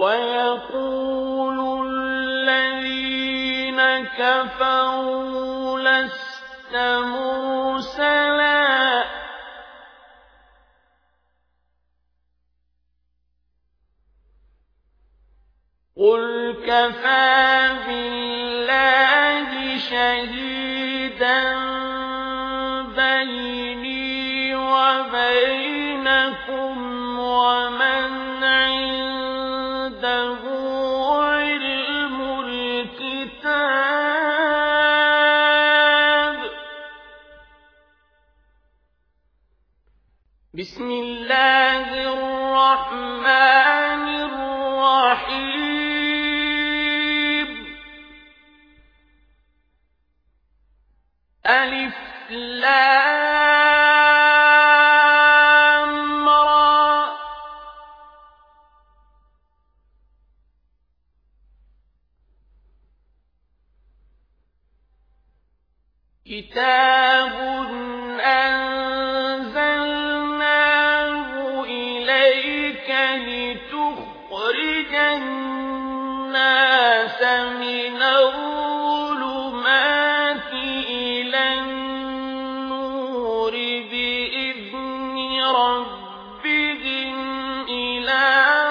ويقول الذين كفروا لست مرسلا. قل كفى بالله شهيدا بسم الله الرحمن الرحيم. ألف لام را. كتاب من الظلمات إلى النور بإذن ربهم إلى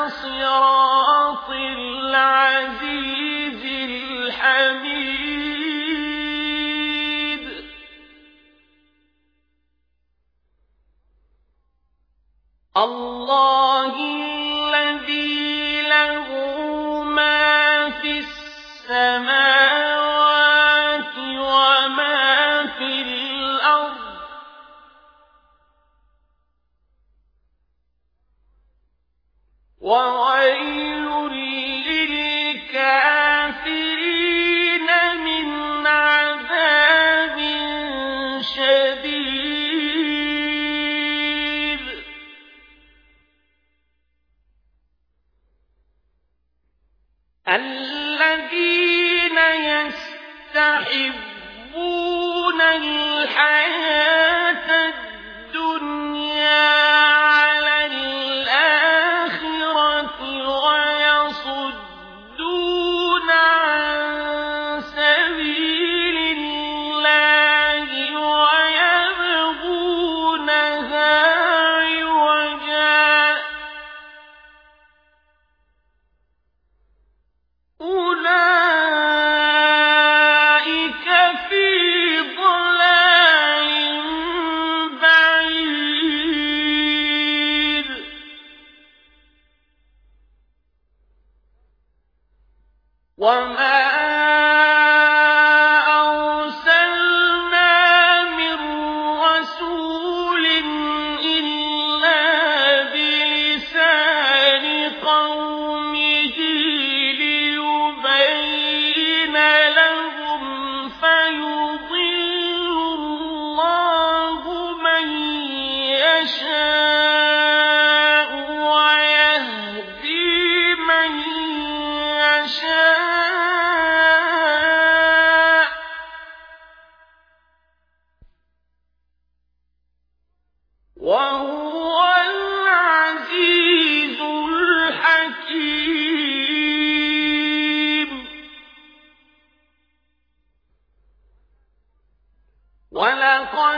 صراط العزيز الحميد. الله السماوات وما في الأرض. وويل للكافرين من عذاب شديد. الذين يستحبون الحياة وما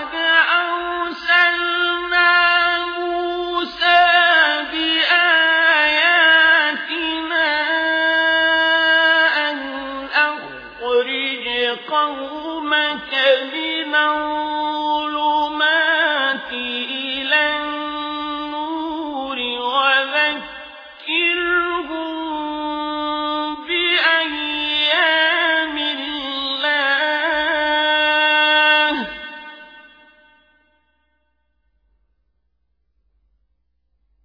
ولقد